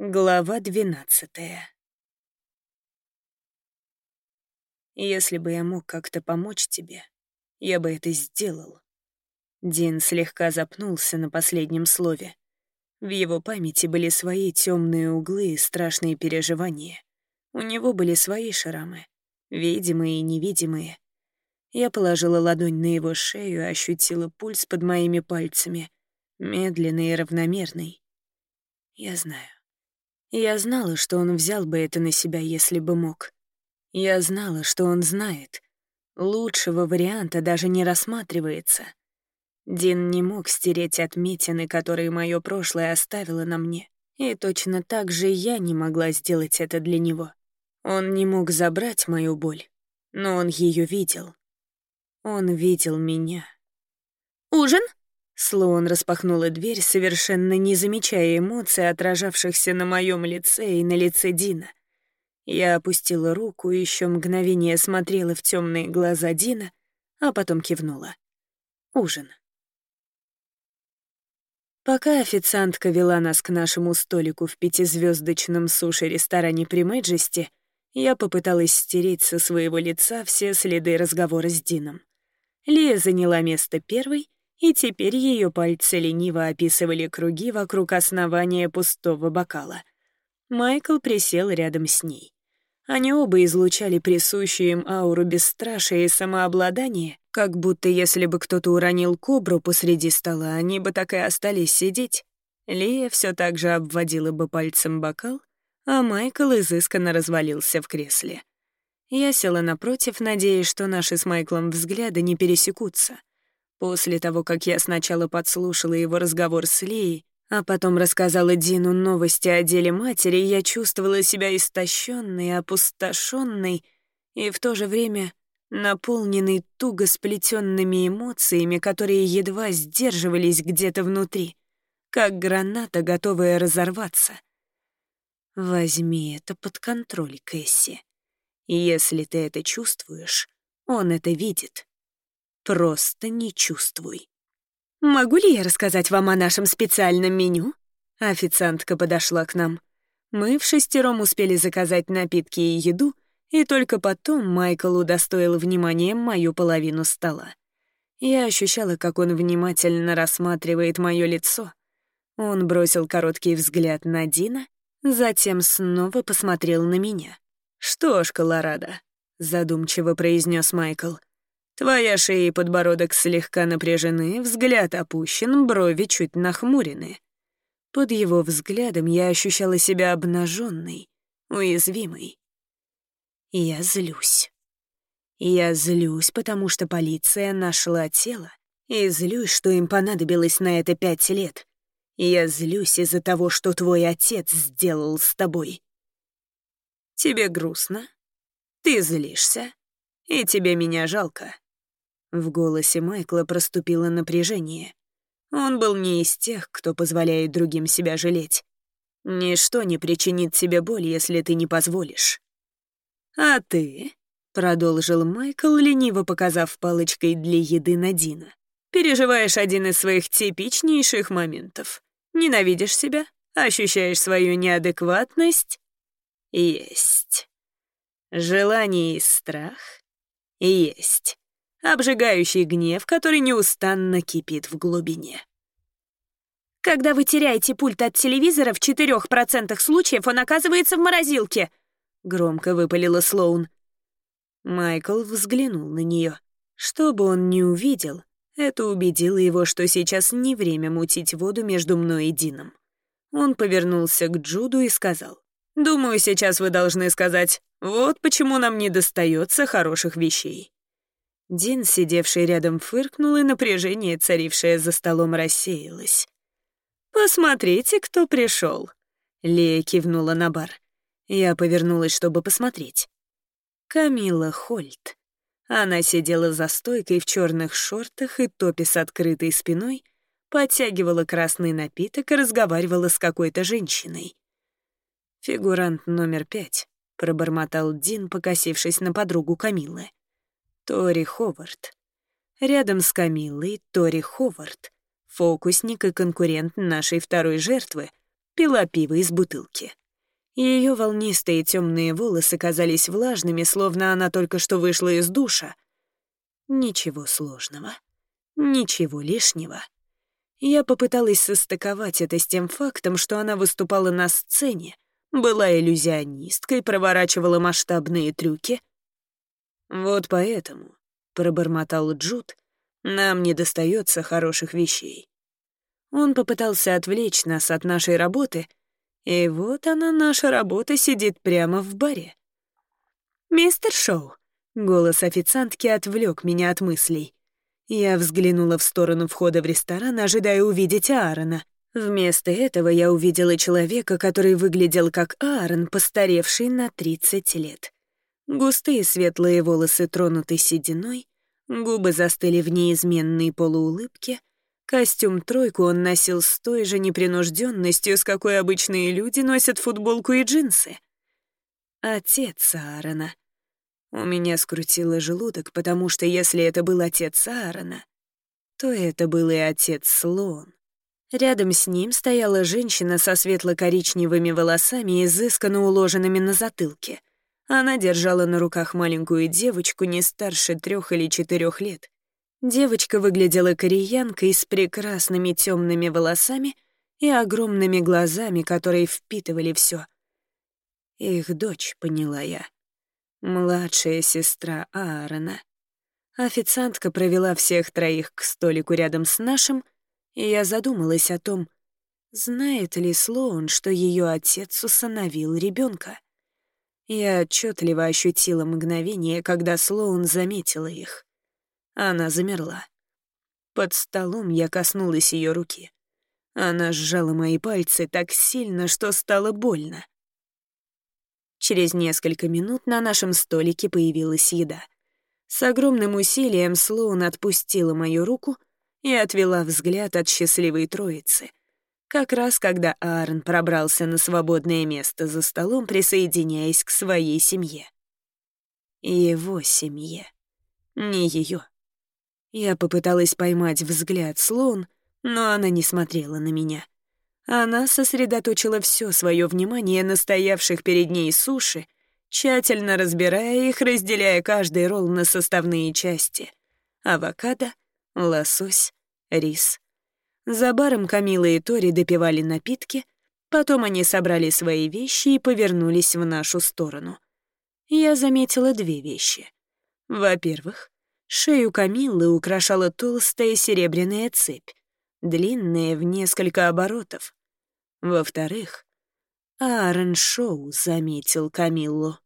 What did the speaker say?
Глава двенадцатая. Если бы я мог как-то помочь тебе, я бы это сделал. Дин слегка запнулся на последнем слове. В его памяти были свои темные углы и страшные переживания. У него были свои шрамы, видимые и невидимые. Я положила ладонь на его шею и ощутила пульс под моими пальцами, медленный и равномерный. Я знаю. Я знала, что он взял бы это на себя, если бы мог. Я знала, что он знает. Лучшего варианта даже не рассматривается. Дин не мог стереть отметины, которые мое прошлое оставило на мне. И точно так же я не могла сделать это для него. Он не мог забрать мою боль, но он ее видел. Он видел меня. «Ужин?» Слоун распахнула дверь, совершенно не замечая эмоций, отражавшихся на моем лице и на лице Дина. Я опустила руку еще мгновение смотрела в темные глаза Дина, а потом кивнула. Ужин. Пока официантка вела нас к нашему столику в пятизвездочном суши-ресторане при Мэджесте, я попыталась стереть со своего лица все следы разговора с Дином. Лия заняла место первой — и теперь ее пальцы лениво описывали круги вокруг основания пустого бокала. Майкл присел рядом с ней. Они оба излучали присущую им ауру бесстрашия и самообладания, как будто если бы кто-то уронил кобру посреди стола, они бы так и остались сидеть. Лия все так же обводила бы пальцем бокал, а Майкл изысканно развалился в кресле. Я села напротив, надеясь, что наши с Майклом взгляды не пересекутся. После того, как я сначала подслушала его разговор с Лией, а потом рассказала Дину новости о деле матери, я чувствовала себя истощенной, опустошенной и в то же время наполненной туго сплетенными эмоциями, которые едва сдерживались где-то внутри, как граната, готовая разорваться. Возьми это под контроль, Кэсси. Если ты это чувствуешь, он это видит. Просто не чувствуй. «Могу ли я рассказать вам о нашем специальном меню?» Официантка подошла к нам. Мы в шестером успели заказать напитки и еду, и только потом Майкл удостоил вниманием мою половину стола. Я ощущала, как он внимательно рассматривает мое лицо. Он бросил короткий взгляд на Дина, затем снова посмотрел на меня. «Что ж, Колорадо», — задумчиво произнес Майкл, — Твоя шея и подбородок слегка напряжены, взгляд опущен, брови чуть нахмурены. Под его взглядом я ощущала себя обнаженной, уязвимой. Я злюсь. Я злюсь, потому что полиция нашла тело, и злюсь, что им понадобилось на это пять лет. Я злюсь из-за того, что твой отец сделал с тобой. Тебе грустно? Ты злишься? И тебе меня жалко. В голосе Майкла проступило напряжение. Он был не из тех, кто позволяет другим себя жалеть. Ничто не причинит тебе боль, если ты не позволишь. «А ты?» — продолжил Майкл, лениво показав палочкой для еды на Дина. «Переживаешь один из своих типичнейших моментов. Ненавидишь себя? Ощущаешь свою неадекватность? Есть. Желание и страх? Есть обжигающий гнев, который неустанно кипит в глубине. «Когда вы теряете пульт от телевизора, в 4% случаев он оказывается в морозилке», — громко выпалила Слоун. Майкл взглянул на нее. Что бы он ни увидел, это убедило его, что сейчас не время мутить воду между мной и Дином. Он повернулся к Джуду и сказал, «Думаю, сейчас вы должны сказать, вот почему нам не достается хороших вещей. Дин, сидевший рядом, фыркнул, и напряжение, царившее за столом, рассеялось. «Посмотрите, кто пришел. Лея кивнула на бар. Я повернулась, чтобы посмотреть. Камила Хольт. Она сидела за стойкой в черных шортах и топе с открытой спиной, подтягивала красный напиток и разговаривала с какой-то женщиной. «Фигурант номер пять», — пробормотал Дин, покосившись на подругу Камилы. Тори Ховард. Рядом с Камиллой Тори Ховард, фокусник и конкурент нашей второй жертвы, пила пиво из бутылки. Ее волнистые темные волосы казались влажными, словно она только что вышла из душа. Ничего сложного, ничего лишнего. Я попыталась состыковать это с тем фактом, что она выступала на сцене, была иллюзионисткой, проворачивала масштабные трюки. «Вот поэтому», — пробормотал Джуд, — «нам не достается хороших вещей». Он попытался отвлечь нас от нашей работы, и вот она, наша работа, сидит прямо в баре. «Мистер Шоу», — голос официантки отвлек меня от мыслей. Я взглянула в сторону входа в ресторан, ожидая увидеть Аарона. Вместо этого я увидела человека, который выглядел как Аарон, постаревший на 30 лет. Густые светлые волосы тронуты сединой, губы застыли в неизменной полуулыбке, костюм-тройку он носил с той же непринужденностью, с какой обычные люди носят футболку и джинсы. Отец Аарона — у меня скрутило желудок, потому что если это был отец Аарона, то это был и отец Слон. Рядом с ним стояла женщина со светло-коричневыми волосами, изысканно уложенными на затылке. Она держала на руках маленькую девочку не старше трех или четырех лет. Девочка выглядела кореянкой с прекрасными темными волосами и огромными глазами, которые впитывали все. Их дочь, поняла я. Младшая сестра Аарона. Официантка провела всех троих к столику рядом с нашим, и я задумалась о том, знает ли Слоун, что ее отец усыновил ребенка. Я отчетливо ощутила мгновение, когда Слоун заметила их. Она замерла. Под столом я коснулась ее руки. Она сжала мои пальцы так сильно, что стало больно. Через несколько минут на нашем столике появилась еда. С огромным усилием Слоун отпустила мою руку и отвела взгляд от счастливой троицы. Как раз когда Аарон пробрался на свободное место за столом, присоединяясь к своей семье. Его семье. Не ее. Я попыталась поймать взгляд Слоун, но она не смотрела на меня. Она сосредоточила все свое внимание на стоявших перед ней суши, тщательно разбирая их, разделяя каждый ролл на составные части. Авокадо, лосось, рис. За баром Камила и Тори допивали напитки, потом они собрали свои вещи и повернулись в нашу сторону. Я заметила две вещи. Во-первых, шею Камиллы украшала толстая серебряная цепь, длинная в несколько оборотов. Во-вторых, Аарон Шоу заметил Камиллу.